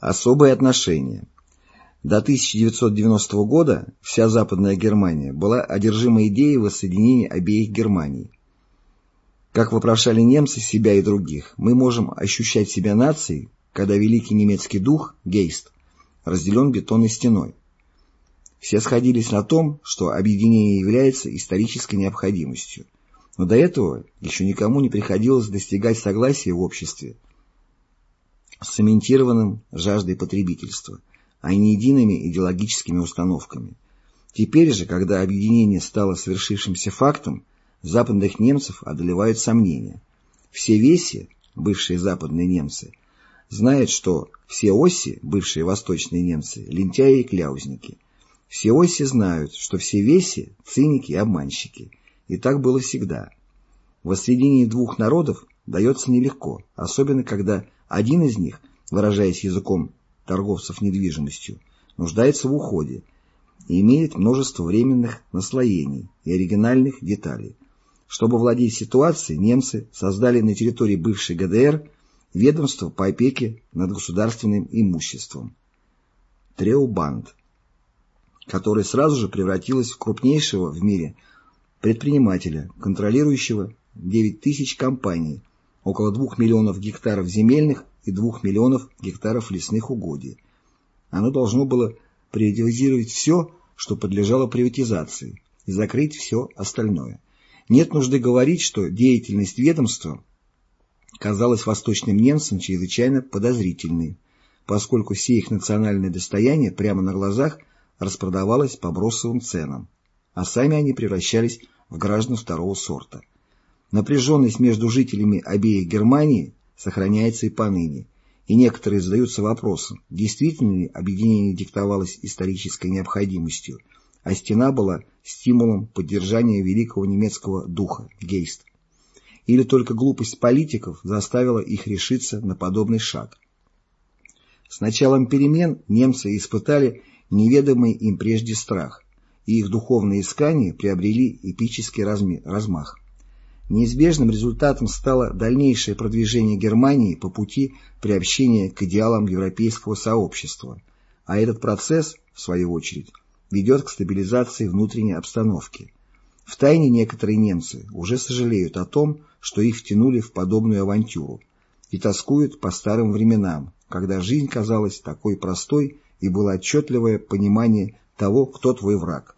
Особые отношения До 1990 года вся Западная Германия была одержима идеей воссоединения обеих Германий. Как вопрошали немцы себя и других, мы можем ощущать себя нацией, когда великий немецкий дух, гейст, разделен бетонной стеной. Все сходились на том, что объединение является исторической необходимостью. Но до этого еще никому не приходилось достигать согласия в обществе с цементированным жаждой потребительства, а не едиными идеологическими установками. Теперь же, когда объединение стало свершившимся фактом, западных немцев одолевают сомнения. Все веси, бывшие западные немцы, знают, что все оси, бывшие восточные немцы, лентяи и кляузники – все оси знают, что все веси – циники и обманщики. И так было всегда. Воссоединение двух народов дается нелегко, особенно когда один из них, выражаясь языком торговцев недвижимостью, нуждается в уходе и имеет множество временных наслоений и оригинальных деталей. Чтобы владеть ситуацией, немцы создали на территории бывшей ГДР ведомство по опеке над государственным имуществом. Треубанд которая сразу же превратилась в крупнейшего в мире предпринимателя, контролирующего 9 тысяч компаний, около 2 миллионов гектаров земельных и 2 миллионов гектаров лесных угодий. Оно должно было приватизировать все, что подлежало приватизации, и закрыть все остальное. Нет нужды говорить, что деятельность ведомства казалась восточным немцам чрезвычайно подозрительной, поскольку все их национальные достояния прямо на глазах распродавалась по бросовым ценам, а сами они превращались в граждан второго сорта. Напряженность между жителями обеих Германий сохраняется и поныне, и некоторые задаются вопросом, действительно ли объединение диктовалось исторической необходимостью, а стена была стимулом поддержания великого немецкого духа, гейст. Или только глупость политиков заставила их решиться на подобный шаг. С началом перемен немцы испытали неведомый им прежде страх, и их духовные искания приобрели эпический размах. Неизбежным результатом стало дальнейшее продвижение Германии по пути приобщения к идеалам европейского сообщества, а этот процесс, в свою очередь, ведет к стабилизации внутренней обстановки. В тайне некоторые немцы уже сожалеют о том, что их втянули в подобную авантюру, и тоскуют по старым временам, когда жизнь казалась такой простой и было отчетливое понимание того, кто твой враг.